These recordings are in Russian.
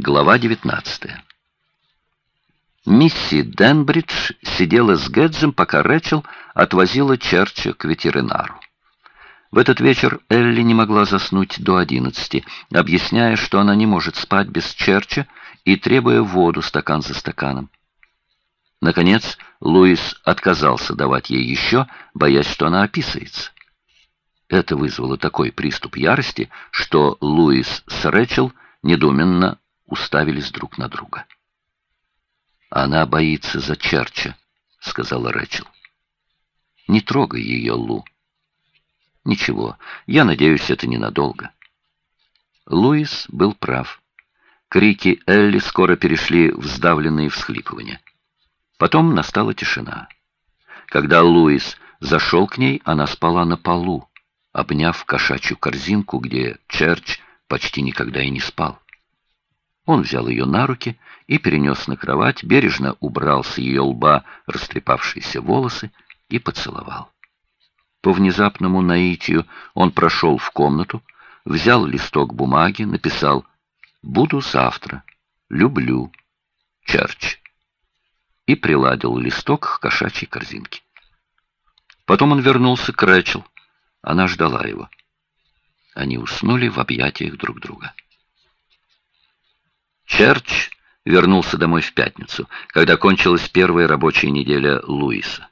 Глава 19. Мисси Денбридж сидела с Гэдзем, пока Рэчел отвозила Черча к ветеринару. В этот вечер Элли не могла заснуть до одиннадцати, объясняя, что она не может спать без Черча и требуя воду стакан за стаканом. Наконец, Луис отказался давать ей еще, боясь, что она описается. Это вызвало такой приступ ярости, что Луис с Рэчел недуменно уставились друг на друга. «Она боится за Черча», — сказала Рэчел. «Не трогай ее, Лу». «Ничего, я надеюсь, это ненадолго». Луис был прав. Крики Элли скоро перешли в сдавленные всхлипывания. Потом настала тишина. Когда Луис зашел к ней, она спала на полу, обняв кошачью корзинку, где Черч почти никогда и не спал. Он взял ее на руки и перенес на кровать, бережно убрал с ее лба растрепавшиеся волосы и поцеловал. По внезапному наитию он прошел в комнату, взял листок бумаги, написал «Буду завтра. Люблю. Черч» и приладил листок к кошачьей корзинке. Потом он вернулся к Рэчел. Она ждала его. Они уснули в объятиях друг друга. Черч вернулся домой в пятницу, когда кончилась первая рабочая неделя Луиса.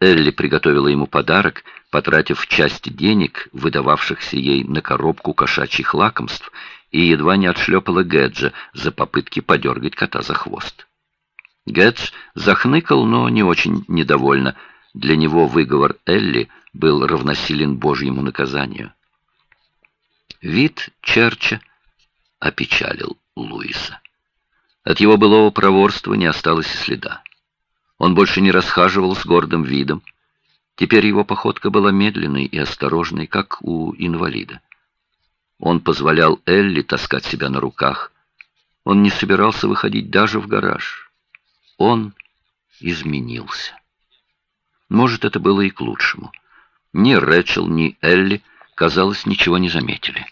Элли приготовила ему подарок, потратив часть денег, выдававшихся ей на коробку кошачьих лакомств, и едва не отшлепала Гэджа за попытки подергать кота за хвост. Гэдж захныкал, но не очень недовольно. Для него выговор Элли был равносилен Божьему наказанию. Вид Черча опечалил Луиса. От его былого проворства не осталось и следа. Он больше не расхаживал с гордым видом. Теперь его походка была медленной и осторожной, как у инвалида. Он позволял Элли таскать себя на руках. Он не собирался выходить даже в гараж. Он изменился. Может, это было и к лучшему. Ни Рэчел, ни Элли, казалось, ничего не заметили.